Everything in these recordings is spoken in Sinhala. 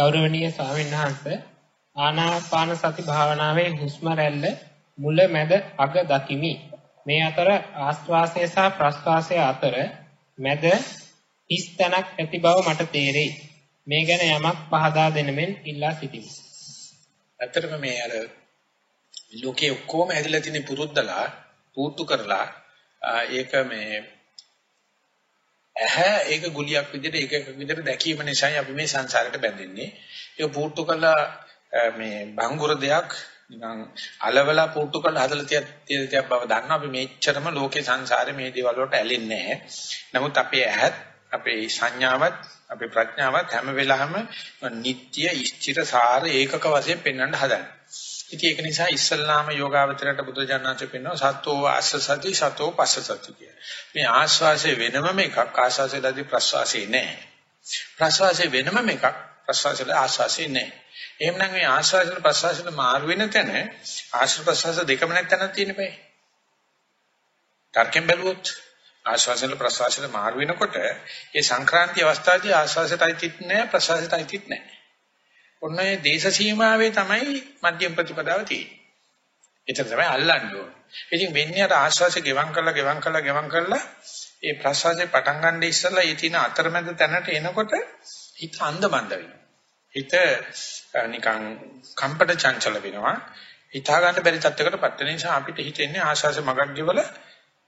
ගෞරවනීය ස්වාමීන් වහන්සේ ආනාපාන සති භාවනාවේ හුස්ම රැල්ල මුල මැද අග දකිමි. මේ අතර ආස්වාසය සහ ප්‍රස්වාසය අතර මැද හිස් තැනක් ඇති බව මට තේරෙයි. මේ ගැන යමක් පහදා දෙන මෙන් ඉල්ලා සිටිමි. ඇත්තටම මේ අර ලෝකයේ ඔක්කොම හැදිලා තියෙන පුරුද්දලා පුරුදු කරලා ඒක මේ ඇහැ ඒක ගුලියක් විදිහට ඒක එකක් විදිහට දැකීම නිසායි අපි මේ සංසාරයට බැඳෙන්නේ. ඒක පුරුදු කරලා මේ බංගුර දෙයක් නිකන් අලවලා පුරුදු කරලා හදලා තියෙන තියක් බව දන්නවා අපි මේච්චරම ලෝකේ සංසාරේ මේ දේවල් වලට ඇලෙන්නේ නැහැ. නමුත් අපේ ඇහත් අපේ සංඥාවත් අපේ ප්‍රඥාවත් හැම වෙලාවෙම නිට්ටය ඉෂ්ඨිර සාර ඒකක වශයෙන් පෙන්වන්න හදනවා. ඉතින් ඒක නිසා ඉස්සල්ලාම යෝගාවචරයට බුදුජානනාංශ පෙන්වනවා සතෝ ආස්සසති සතෝ පස්සසති කිය. මේ ආස්වාසේ වෙනම එකක් ආස්වාසේදී ප්‍රස්වාසේ නැහැ. ප්‍රස්වාසේ වෙනම එකක් ප්‍රස්වාසේදී ආස්වාසේ නැහැ. එහෙමනම් මේ ආස්වාසේට ප්‍රස්වාසේට මාරු වෙන තැන ආශ්‍රව ප්‍රස්වාස දෙකම නැත්නම් තියෙන බෑ. තර්කෙන් බැලුවොත් ආශ්වාසයෙන් ප්‍රශ්වාසයට මාරු වෙනකොට ඒ සංක්‍රාන්ති අවස්ථාවේදී ආශ්වාසයට අයිතිත් නැහැ ප්‍රශ්වාසයට අයිතිත් නැහැ. ඔන්න ඒ දේශ සීමාවේ තමයි මධ්‍යම ප්‍රතිපදාව තියෙන්නේ. ඒක තමයි අල්ලන්නේ ඕන. ඉතින් වෙන්නේ අර ආශ්වාසය ගෙවම් කරලා ගෙවම් කරලා ගෙවම් කරලා ඒ ප්‍රශ්වාසය පටන් ගන්න ඉස්සෙල්ලා ඒ තියෙන අතරමැද තැනට එනකොට හිත අන්ධබන්ද වෙනවා. හිත නිකන් කම්පට චංචල වෙනවා. හිතා ගන්න බැරි තත්යකටපත් වෙන නිසා අපිට හිතෙන්නේ ආශ්වාස මගක් ගෙවල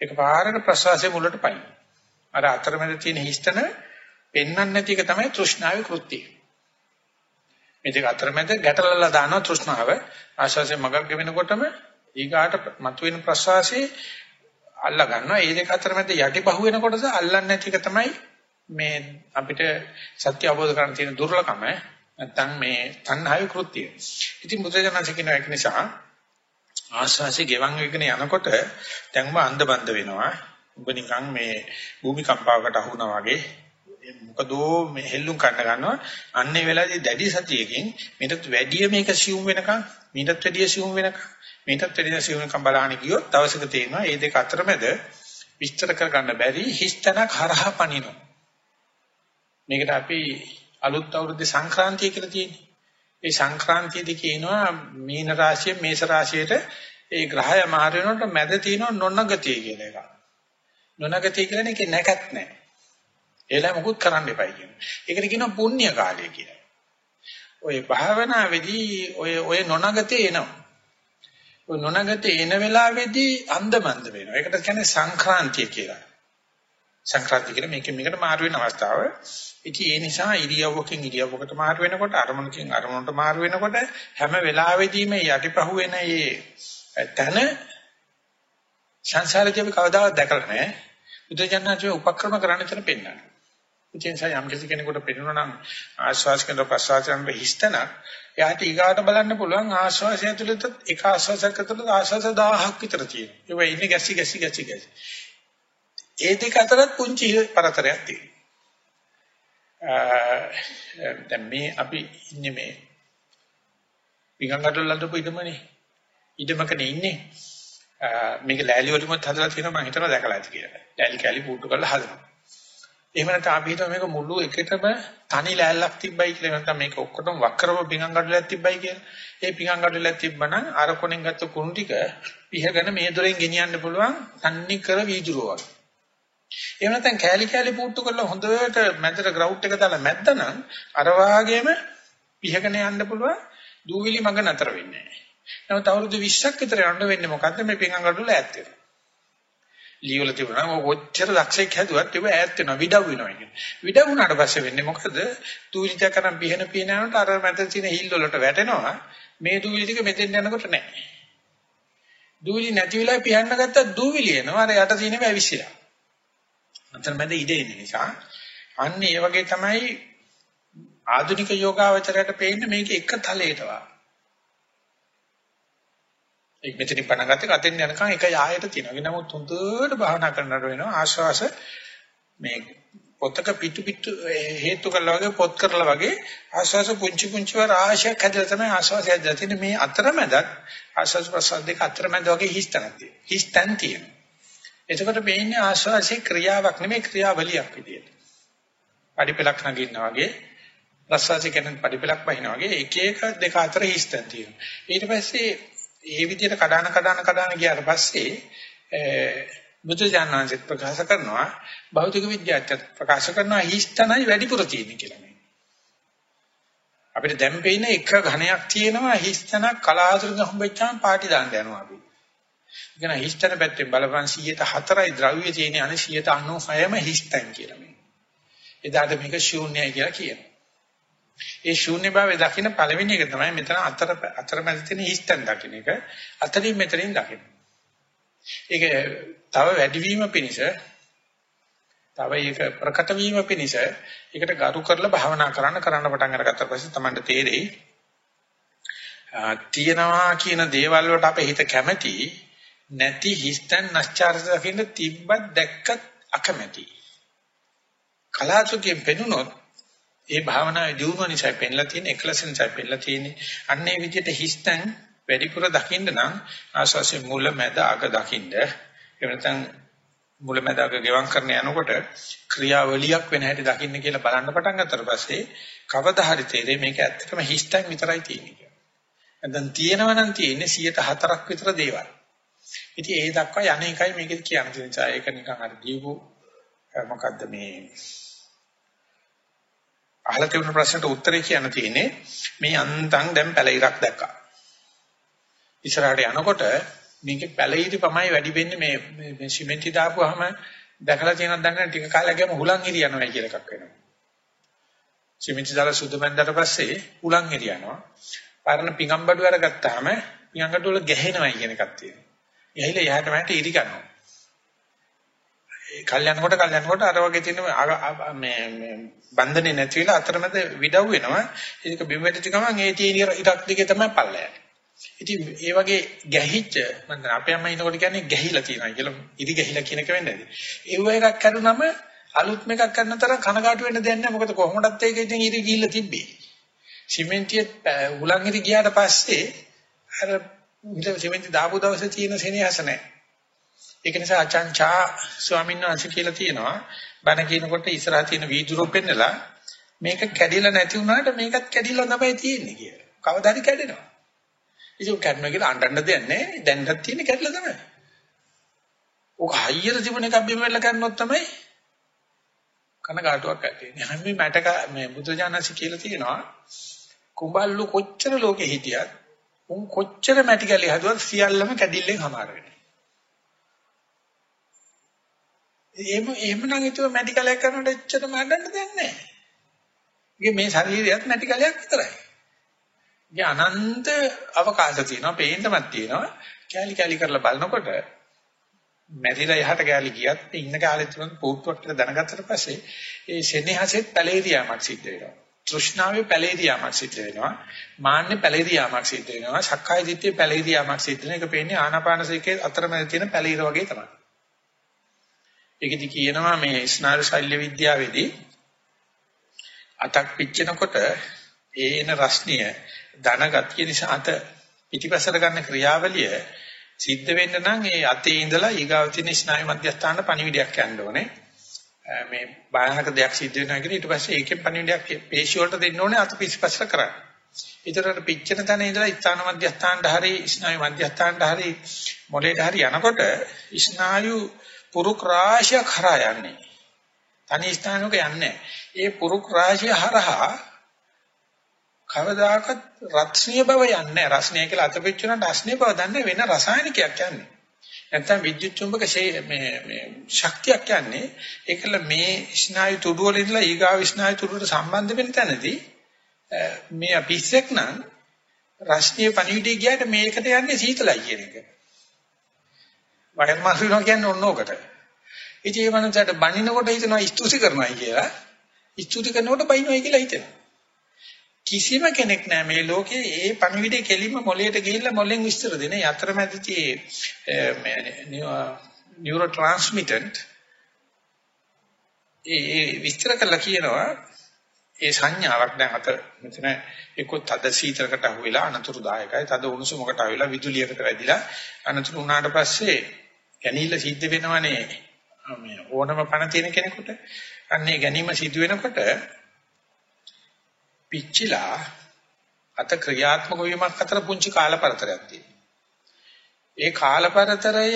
එකපාරට ප්‍රශ්වාසයේ මුලට පයින්. අර අතරමැද තියෙන හිස්තන පෙන්වන්න නැති එක තමයි තෘෂ්ණාවේ කෘත්‍යය. මේ දෙක අතරමැද ගැටලලා දානවා තෘෂ්ණාව. ආශ්වාසයේ මගක් ගෙවෙනකොටම ඊගාට මතුවෙන ප්‍රශ්වාසයේ අල්ලා ගන්නවා. ඒ දෙක අතරමැද යටිපහුව වෙනකොටද අල්ලන්නේ නැති එක තමයි මේ අපිට සත්‍ය අවබෝධ කරගන්න තියෙන දුර්ලභම. නැත්තම් මේ තණ්හාවේ කෘත්‍යය. ඉතින් බුදුරජාණන් කියන එක නිසා ආශ්වාසය ගෙවන් වෙගෙන යනකොට දැන් ඔබ අන්ධබන්ද වෙනවා. ඔබ නිකන් මේ භූමිකම්පාවකට අහුණා වගේ මොකදෝ මේ හෙල්ලුම් කන්න ගන්නවා. අන්නේ වෙලාවේදී දැඩි සතියකින් මේකට වැඩි මේක සියුම් වෙනකන් මීටත් වැඩි සියුම් වෙනකන් මීටත් වැඩි සියුම් වෙනකන් බලහන් ගියොත් දවසක තේනවා මේ දෙක අතරමැද විස්තර කර ගන්න බැරි හිස්තනක් හරහා පනිනවා. මේකට අපි අලුත් අවුරුද්දේ සංක්‍රාන්තිය කියලා තියෙන්නේ. ඒ සංක්‍රාන්තියදී කියනවා මීන රාශිය මේෂ රාශියට ඒ ග්‍රහය මාර වෙනකොට මැද තියෙනවා නොනගතිය කියලා එකක්. නොනගතිය කියන්නේ ඒකේ නැකත් නැහැ. ඒලා මොකුත් කරන්න එපයි කියනවා. ඒකට කියනවා පුණ්‍ය කාලය කියලා. ඔය භාවනාවේදී ඔය ඔය නොනගතිය එනවා. ඔය නොනගතිය එන වෙලාවේදී අන්දමන්ද වෙනවා. ඒකට කියන්නේ සංක්‍රාන්තිය කියලා. සංක්‍රාන්තිය කියන්නේ මේකෙන් මේකට මාරු වෙන අවස්ථාව. ඉතින් ඒ නිසා ඉරියව්වකින් ඉරියව්වකට මාරු වෙනකොට අරමුණකින් අරමුණට මාරු වෙනකොට හැම වෙලාවෙදීම යටිපහුව වෙන මේ තන සංසාරයේ අපි කවදාවත් දැකලා නැහැ. බුදුජානනාචේ උපක්‍රම කරන්න තර පෙන්නනවා. ඉතින් සයම් කෙනෙකුට පෙන්වනවා නම් ආශ්වාස කෙන ප්‍රශ්වාසයන් හිස්තන එයාට ඊගාට බලන්න පුළුවන් ආශ්වාසය ඇතුළත එක ආශ්වාසයක් ඇතුළත ආශ්වාස 1000ක් විතර තියෙනවා. ඒක ඉන්නේ ගැසි ගැසි ගැසි ගැසි. ඒ දෙක අතරත් පුංචි පරතරයක් තියෙනවා. දැන් මේ අපි ඉන්නේ මේ විගංගටවල ලඳපු ඉදමනේ ඉදමකනේ ඉන්නේ මේක ලෑලි වලින්වත් හදලා තියෙනවා මම හිතනවා දැකලා ඇති කියලා. ලෑලි කැලි පුටු කරලා හදනවා. එහෙම නැත්නම් අපි හිතුවා මේක මුළු එකටම තනි ලෑල්ලක් තිබ්බයි කියලා නැත්නම් මේක ඔක්කොටම වක්‍රව පිඟංගඩලක් තිබ්බයි කියලා. ඒ පිඟංගඩලක් තිබ්බනම් අර කොනෙන් ගත්ත කුණු ටික පිහගෙන මේ දොරෙන් ගෙනියන්න පුළුවන් තන්නේ කර වීදුරුව වගේ. එහෙම නැත්නම් කෑලි කෑලි පුට්ටු කරලා හොඳට මැදට ග්‍රවුට් එක දාලා මැද්දනම් අර වාගේම පිහගෙන යන්න පුළුවන් දූවිලි මඟ නතර වෙන්නේ නැහැ. නමුත් අවුරුදු 20ක් විතර යන්න වෙන්නේ මොකද්ද මේ පිංගංගඩ වල ඈත් වෙනවා. ලීවල තිබුණා ඔය කොච්චර දක්ෂයෙක් හැදුවත් ඒක ඈත් වෙනවා විඩව් වෙනවා කියන්නේ. විඩව් වුණාට පස්සේ වෙන්නේ මොකද? දූවිලි ටික කරන් පිහන පිහන යනකොට අර මැද තියෙන හිල් වලට වැටෙනවා. මේ දූවිලි ටික මෙතෙන් යනකොට නැහැ. දූවිලි නැති වෙලා පියන්න ගත්තා දූවිලි එනවා. අර යට තියෙනව ඇවිස්සලා. අතරමැද ඉඩ එන නිසා අන්න ඒ වගේ තමයි ආධුනික යෝගාවචරයට පේන්නේ මේක එක තලයකට වා. එක් මෙතනින් පණ ගත්තේ අතෙන් යනකම් එක යායට තියෙනවා. නමුත් හොඳට භාවනා කරනකොට වෙනවා ආශ්වාස මේ පොතක පිටු පිටු හේතු කළා වගේ පොත් කරලා වගේ ආශ්වාස පුංචි පුංචි වර ආශයක් හැදලා තමයි ආශ්වාසය හැදලා තියෙන්නේ. මේ අතරමැදත් ආශ්වාස ප්‍රශ්වාස දෙක අතරමැද වගේ හිස්තනක් තියෙනවා. හිස්තන් තියෙනවා. එතකොට මේන්නේ ආශ්වාසයේ ක්‍රියාවක් නෙමෙයි ක්‍රියාවලියක් විදියට. පඩිපෙලක් නගින්නා වගේ ප්‍රසවාසය කියන්නේ පරිපලක් වහිනා වගේ එක එක දෙක අතර හිස්තන් තියෙනවා. ඊට පස්සේ ඒ විදිහට කඩන කඩන කඩන ගියාට පස්සේ බුදුජානනාංශත් ප්‍රකාශ කරනවා භෞතික විද්‍යාවත් ප්‍රකාශ කරනවා හිස්තනයි වැඩිපුර තියෙන්නේ කියලා. අපිට දැන් පේන එක ඝණයක් තියෙනවා හිස්තනක් කලාතුරකින් හම්බෙච්චාම පාටි දාන්න යනවා අපි. ඉතින් හිස්තන පැත්තෙන් බලපන් 104යි ද්‍රව්‍ය තියෙන්නේ අනේ 196ම හිස්තන් කියලා මේ. එදාට මේක ශූන්‍යයි කියලා කියනවා. ඒ ශූන්‍ය භාවය දකින්න පළවෙනි එක තමයි මෙතන අතර අතරමැද තියෙන හිස්තන් දකින්න එක. අතරින් මෙතනින් දකින්න. ඒක තව වැඩිවීම පිණිස තව ඒක ප්‍රකට වීම පිණිස ඒකට ගරු කරලා භාවනා කරන්න කරන්න පටන් අරගත්ත පස්සේ තමයි තේරෙයි තියනවා කියන දේවල් වලට අපේ හිත කැමැති නැති හිස්තන් නැස්චාරස දකින්න තිබ්බත් දැක්කත් අකමැති කලාතුරකින් පෙනුනොත් ඒ භාවනාවේ දියුණුව නිසා පෙන්ලා තියෙන එකලස නිසා පෙන්ලා තියෙන්නේ අන්නේ විදිහට හිස්තන් වැඩිපුර දකින්න නම් ආශාසයේ මුල මැද අග දකින්න එහෙම නැත්නම් මුලැමැදාක ගෙවම් කරන යනකොට ක්‍රියාවලියක් වෙන හැටි දකින්න කියලා බලන්න පටන් ගත්තට පස්සේ කවදා හරි තේරෙයි මේක ඇත්තටම හිස්ටන් විතරයි තියෙන්නේ කියලා. නැත්නම් තියෙනවා නම් තියෙන්නේ 104ක් විතර දේවල්. ඉතින් ඒ දක්වා යන්නේ එකයි මේකද කියන්න තියෙන නිසා ඒක නිකන් අර දීපු මොකද්ද මේ අහලා තිබුණ ප්‍රශ්නට උත්තරේ කියන්න තියෙන්නේ මේ අන්තං දැන් පැලිරක් දැක්කා. ඉස්සරහට යනකොට මේකේ පැලිරි පමයි වැඩි වෙන්නේ මේ මේ සිමෙන්ති දාපුවාම දැකලා තියෙනවද දන්නේ නැහැ ටික කාලයක් ගියම හුලං හිරියනවා කියලා එකක් වෙනවා. සිමෙන්ති දාලා සුදු බැඳලා පස්සේ හුලං හිරියනවා. පරණ පිඟම්බඩු අරගත්තාම පිඟම්බඩු වල ගැහෙනවා කියන එකක් තියෙනවා. ගැහිලා එහාට මට ඉරි ගන්නවා. ඒ කල්යනකොට කල්යනකොට අර වගේ තියෙන මේ මේ බන්ධනේ නැති වෙලා අතරමැද විඩව් වෙනවා. ඒක බිම වැටිච්ච ගමන් ඒ තියෙන ඉරක් දිගේ තමයි පල්ලයට. ඉතින් ඒ වගේ ගැහිච්ච මම අපේ අම්මා ඉනකොට කියන්නේ ගැහිලා තියෙනවා කියලා ඉදි ගැහිලා කියන එක වෙන්නේ. ඒව එකක් කරුනම අලුත් මේකක් කරන තරම් කනගාටු වෙන්න දෙයක් නැහැ. මොකද කොහොමදත් ඒක ඉතින් ඉදි ගිහිල්ලා තිබ්බේ. සිමෙන්තියේ උලන් ඉදි ගියාට පස්සේ අර සිමෙන්ති දාපු දවසේ තියෙන සෙනෙහස නැහැ. ඒක නිසා අචංචා ස්වාමීන් වහන්සේ කියලා තියෙනවා බණ කියනකොට ඉස්සරහ තියෙන වීදුරුව පෙන්නලා මේක කැඩිලා නැති වුණාට මේකත් කැඩිලා තමයි තියෙන්නේ කියලා. කවදා හරි කැඩෙනවා. ඉතින් කැඩනවා කියලා අඬන්න දෙයක් නැහැ. දැන්වත් තියෙන්නේ කැඩලා තමයි. ඔක හයියට තිබුණ එකක් බිම වෙලා කරනොත් තමයි කනගාටුවක් ඇති වෙන්නේ. හැම මැටක මේ බුදුජානසී කියලා තියෙනවා කුඹල්ලු කොච්චර ලෝකෙ හිටියත් උන් කොච්චර මැටි කැලි හදුවත් සියල්ලම කැඩිල්ලෙන් හමාර වෙනවා. එහෙම එහෙමනම් හිතුව මැටි කැලයක් කරනකොට එච්චරම හදන්න දෙයක් නැහැ. ඉතින් මේ ශරීරයත් මැටි කැලයක් විතරයි. ඉතින් අනන්ත අවකාශ තියෙනවා, පේන්නමත් තියෙනවා. කැලි කැලි කරලා බලනකොට මැරිලා යහට කැලි ගියත් ඉන්න කාලේ තුන පොට්ටුවක් කියලා දැනගත්තට පස්සේ ඒ සෙනෙහසෙත් පැලේරියාමක් සිද්ධ වෙනවා. තෘෂ්ණාවේ පැලේරියාමක් සිද්ධ වෙනවා. මාන්නේ පැලේරියාමක් සිද්ධ වෙනවා. සක්කාය දිට්ඨියේ පැලේරියාමක් සිද්ධ වෙන එක පේන්නේ ආනාපානසේකේ අතරමැද තියෙන පැලීර වගේ තමයි. ඒකෙදි කියනවා මේ ස්නායු ශල්‍ය විද්‍යාවේදී අතක් පිච්චෙනකොට ඒන රස්නිය ධන ගතිය නිසා අත පිටිපසට ගන්න ක්‍රියාවලිය සිද්ධ වෙන්න නම් ඒ අතේ ඉඳලා ඊගාව තියෙන ස්නායු මධ්‍යස්ථාන පණිවිඩයක් යන්න ඕනේ. මේ බාහනක දෙයක් සිද්ධ වෙනවා කියන ඊට පස්සේ ඒකෙන් පණිවිඩයක් පේශි වලට දෙන්න ඕනේ අත පිටිපසට කරන්න. ඊතරට පිච්චෙන තැන ඉඳලා ස්ථාන මධ්‍යස්ථානට හරි ස්නායු මධ්‍යස්ථානට හරි මොලේට හරි යනකොට ස්නායු පුරුක් රාශිය කරා යන්නේ. තනි ස්ථානක යන්නේ. ඒ පුරුක් රාශිය හරහා කවදාකවත් රත්නීය බව යන්නේ රස්නීය කියලා අතපෙච්චුනට රස්නීය බව දන්නේ වෙන රසායනිකයක් යන්නේ. නැත්තම් විද්‍යුත් චුම්බක මේ මේ ශක්තියක් යන්නේ ඒකල මේ ස්නායු තුඩු වල ඉඳලා ඊගාව ස්නායු තුඩුවට සම්බන්ධ වෙන තැනදී මේ අපිස්සෙක් නම් රස්නීය පණිවිඩය ගියාට මේකට යන්නේ සීතලයි කියන එක. වයර් මාස් වෙනවා කියන්නේ ඔන්න ඕකට. ඉතින් ඒ මනසට බනිනකොට හිතනවා ස්තුති කරනවා කියලා. ස්තුති කරනකොට බනිනවා කියලා හිතෙනවා. කිසිම කෙනෙක් නැහැ මේ ලෝකේ ඒ පණිවිඩේ කෙලින්ම මොළයට ගිහිල්ලා මොළෙන් විස්තර දෙන යතරමැදි මේ නියුරෝ ට්‍රාන්ස්මිටන්ට් ඒ විස්තර කළා කියනවා ඒ සංඥාවක් දැන් අත මෙතන එක්ක තද සීතලකට අහු වෙලා අනතුරුදායකයි තද උණුසුමකට අහු වෙලා විදුලියකට වැදිලා අනතුරු වුණාට පස්සේ ගැනීම සිද්ධ වෙනවනේ මේ ඕනම පණ තියෙන කෙනෙකුට අන්නේ ගැනීම සිදු වෙනකොට පිච්චිලා අත ක්‍රියාත්මක වීමක් අතර පුංචි කාලපරතරයක් තියෙනවා. ඒ කාලපරතරය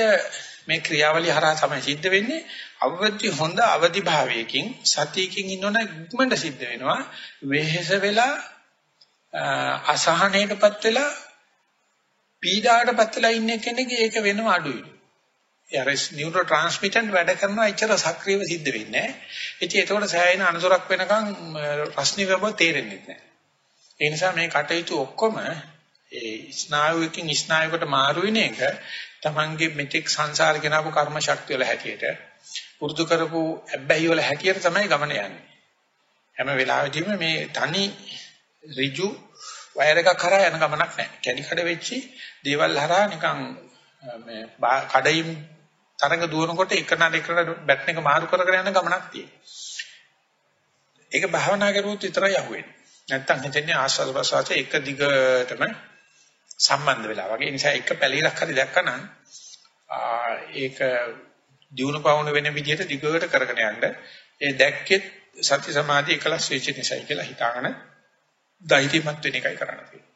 මේ ක්‍රියාවලිය හරහා තමයි සිද්ධ වෙන්නේ. අවදි හොඳ අවදි භාවයකින් සතියකින් ඉන්නවනම් ඉක්මනට සිද්ධ වෙනවා. වෙහෙස වෙලා අසහනයටපත් වෙලා පීඩාවටපත් වෙලා ඉන්න කෙනෙක් ඒක වෙනව අඩුයි. ඒ නියුරෝ ට්‍රාන්ස්මිටර් වැඩ කරනවා එච්චර සක්‍රියව සිද්ධ වෙන්නේ නැහැ. ඉතින් ඒකෝට සෑහෙන අනතුරක් වෙනකන් රස්නි වෙබ තේරෙන්නේ නැහැ. ඒ නිසා මේ කටයුතු ඔක්කොම ඒ ස්නායුවකින් ස්නායුවකට මාරු වෙන එක තමන්ගේ මෙතෙක් සංසාර ගෙනාවු කර්ම ශක්තිය වල හැටියට පුරුදු කරපු අබ්බැහි වල හැටියට තමයි ගමන යන්නේ. හැම වෙලාවෙදීම මේ තනි ඍජු වයර් එකක් කරා යන ගමනක් නැහැ. කැඩි කඩ වෙච්චි දේවල් හරහා නිකන් මේ කඩයින් තරඟ දුවනකොට එක නඩ එකට බැට් එක මාරු කර කර යන ගමනක් තියෙනවා. ඒක භාවනා කරුවොත් විතරයි අහුවෙන්නේ. නැත්තම් හිතන්නේ ආස්වාද ප්‍රසවාසයේ එක දිගටම සම්බන්ධ වෙලා වගේ. ඒ නිසා එක පැලිරක් හරි දැක්කනම් ඒක දිනු පවුන වෙන විදිහට දිගට කරගෙන යන්න. ඒ දැක්කෙත් සති සමාධි එකලස් වෙච්ච නිසායි කියලා හිතාගෙන ධෛර්යමත් වෙන එකයි කරන්න තියෙන්නේ.